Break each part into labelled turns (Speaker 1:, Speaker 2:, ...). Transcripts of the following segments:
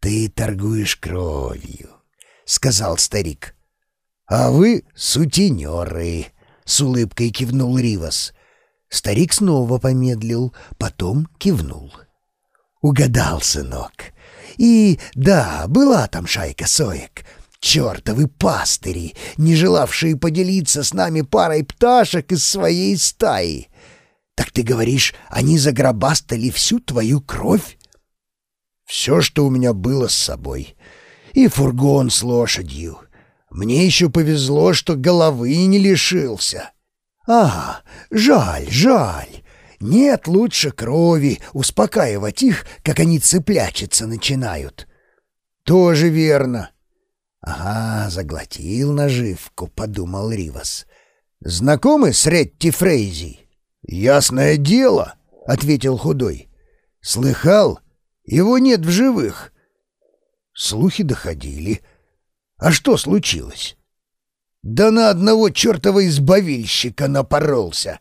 Speaker 1: «Ты торгуешь кровью», — сказал старик. «А вы сутенеры», — с улыбкой кивнул Ривас. Старик снова помедлил, потом кивнул. «Угадал, сынок. И да, была там шайка соек. Чертовы пастыри, не желавшие поделиться с нами парой пташек из своей стаи. Так ты говоришь, они загробастали всю твою кровь?» «Все, что у меня было с собой. И фургон с лошадью. Мне еще повезло, что головы не лишился». «А, жаль, жаль. Нет лучше крови успокаивать их, как они цеплячиться начинают». «Тоже верно». «Ага, заглотил наживку», — подумал Ривас. «Знакомы с Ретти Фрейзи?» «Ясное дело», — ответил худой. «Слыхал? Его нет в живых». Слухи доходили. А что случилось? Да на одного чертова избавильщика напоролся.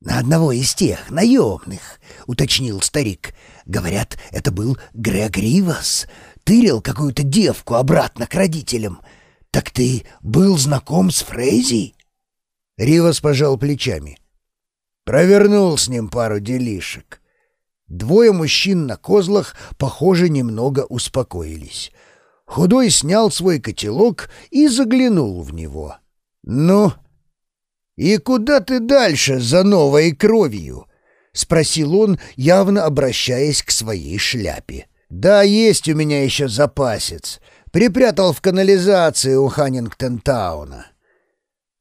Speaker 1: На одного из тех, наемных, уточнил старик. Говорят, это был Грег Ривас. Тырил какую-то девку обратно к родителям. Так ты был знаком с Фрейзи? Ривас пожал плечами. Провернул с ним пару делишек. Двое мужчин на козлах, похоже, немного успокоились. Худой снял свой котелок и заглянул в него. «Ну, и куда ты дальше за новой кровью?» — спросил он, явно обращаясь к своей шляпе. «Да, есть у меня еще запасец. Припрятал в канализации у Ханнингтон-тауна».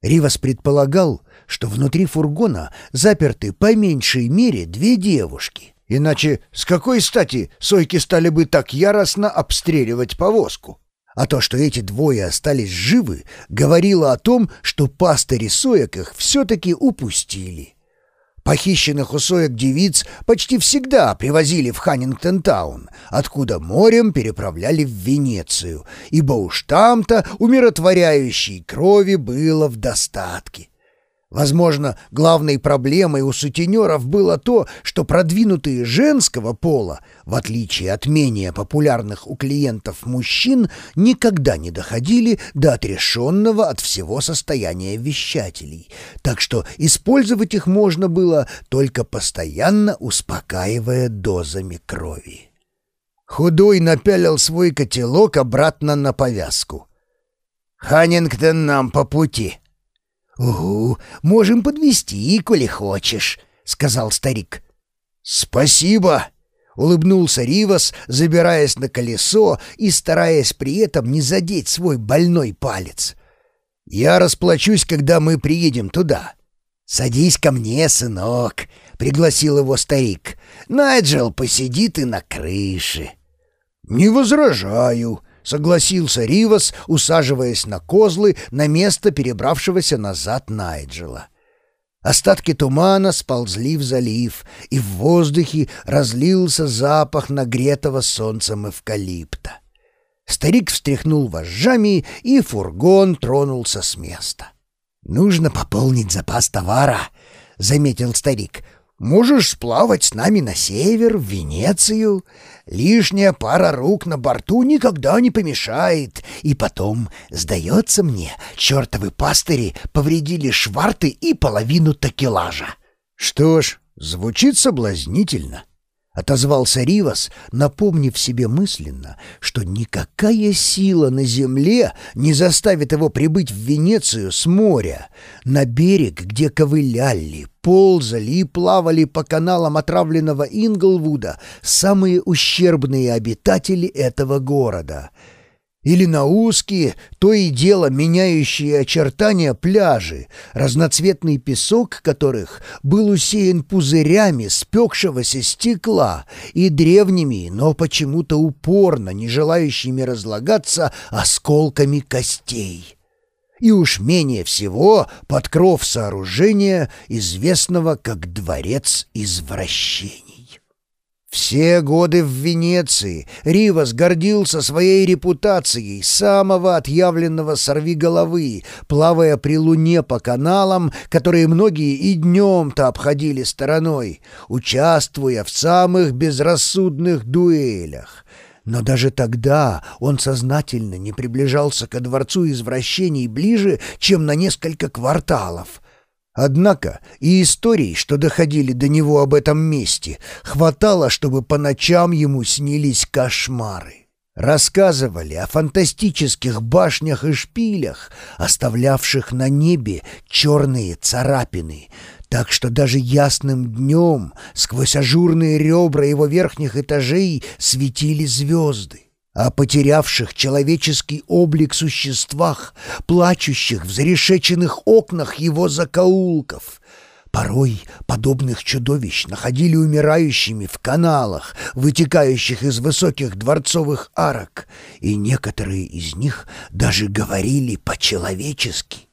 Speaker 1: Ривас предполагал, что внутри фургона заперты по меньшей мере две девушки — Иначе с какой стати сойки стали бы так яростно обстреливать повозку? А то, что эти двое остались живы, говорило о том, что пастыри соек их все-таки упустили. Похищенных у соек девиц почти всегда привозили в Ханнингтон-таун, откуда морем переправляли в Венецию, ибо уж там-то умиротворяющей крови было в достатке. Возможно, главной проблемой у сутенеров было то, что продвинутые женского пола, в отличие от менее популярных у клиентов мужчин, никогда не доходили до отрешенного от всего состояния вещателей, так что использовать их можно было только постоянно успокаивая дозами крови. Худой напялил свой котелок обратно на повязку. «Ханнингтон нам по пути», «Угу, можем подвести, коли хочешь», — сказал старик. «Спасибо», — улыбнулся Ривас, забираясь на колесо и стараясь при этом не задеть свой больной палец. «Я расплачусь, когда мы приедем туда». «Садись ко мне, сынок», — пригласил его старик. «Найджел посидит и на крыше». «Не возражаю», согласился Ривас, усаживаясь на козлы на место перебравшегося назад Найджела. Остатки тумана сползли в залив, и в воздухе разлился запах нагретого солнцем эвкалипта. Старик встряхнул вожжами, и фургон тронулся с места. «Нужно пополнить запас товара», — заметил старик. Можешь сплавать с нами на север, в Венецию. Лишняя пара рук на борту никогда не помешает. И потом, сдается мне, чертовы пастыри повредили шварты и половину такелажа. Что ж, звучит соблазнительно. — отозвался Ривас, напомнив себе мысленно, что никакая сила на земле не заставит его прибыть в Венецию с моря, на берег, где ковыляли, ползали и плавали по каналам отравленного Инглвуда самые ущербные обитатели этого города — или на узкие, то и дело меняющие очертания пляжи, разноцветный песок которых был усеян пузырями спекшегося стекла и древними, но почему-то упорно не желающими разлагаться осколками костей. И уж менее всего под кров сооружения, известного как Дворец Извращений. Все годы в Венеции Ривас гордился своей репутацией самого отъявленного сорвиголовы, плавая при луне по каналам, которые многие и днем-то обходили стороной, участвуя в самых безрассудных дуэлях. Но даже тогда он сознательно не приближался ко дворцу извращений ближе, чем на несколько кварталов. Однако и историй, что доходили до него об этом месте, хватало, чтобы по ночам ему снились кошмары. Рассказывали о фантастических башнях и шпилях, оставлявших на небе черные царапины, так что даже ясным днем сквозь ажурные ребра его верхних этажей светили звезды о потерявших человеческий облик существах, плачущих в зарешеченных окнах его закоулков. Порой подобных чудовищ находили умирающими в каналах, вытекающих из высоких дворцовых арок, и некоторые из них даже говорили по-человечески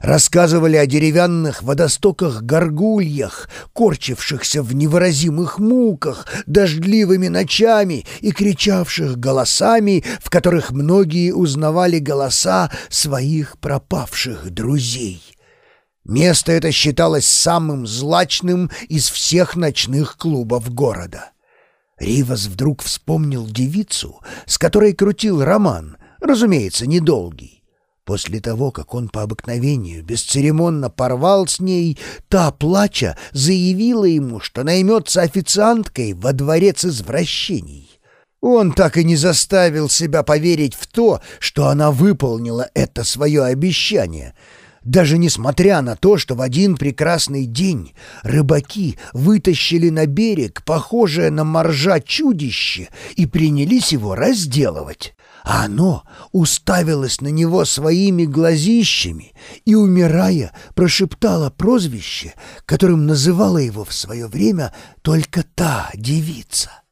Speaker 1: рассказывали о деревянных водостоках-горгульях, корчившихся в невыразимых муках, дождливыми ночами и кричавших голосами, в которых многие узнавали голоса своих пропавших друзей. Место это считалось самым злачным из всех ночных клубов города. Ривас вдруг вспомнил девицу, с которой крутил роман, разумеется, недолгий. После того, как он по обыкновению бесцеремонно порвал с ней, та, плача, заявила ему, что наймется официанткой во дворец извращений. Он так и не заставил себя поверить в то, что она выполнила это свое обещание — даже несмотря на то, что в один прекрасный день рыбаки вытащили на берег похожее на моржа чудище и принялись его разделывать а оно уставилось на него своими глазищами и, умирая, прошептало прозвище, которым называла его в свое время только та девица —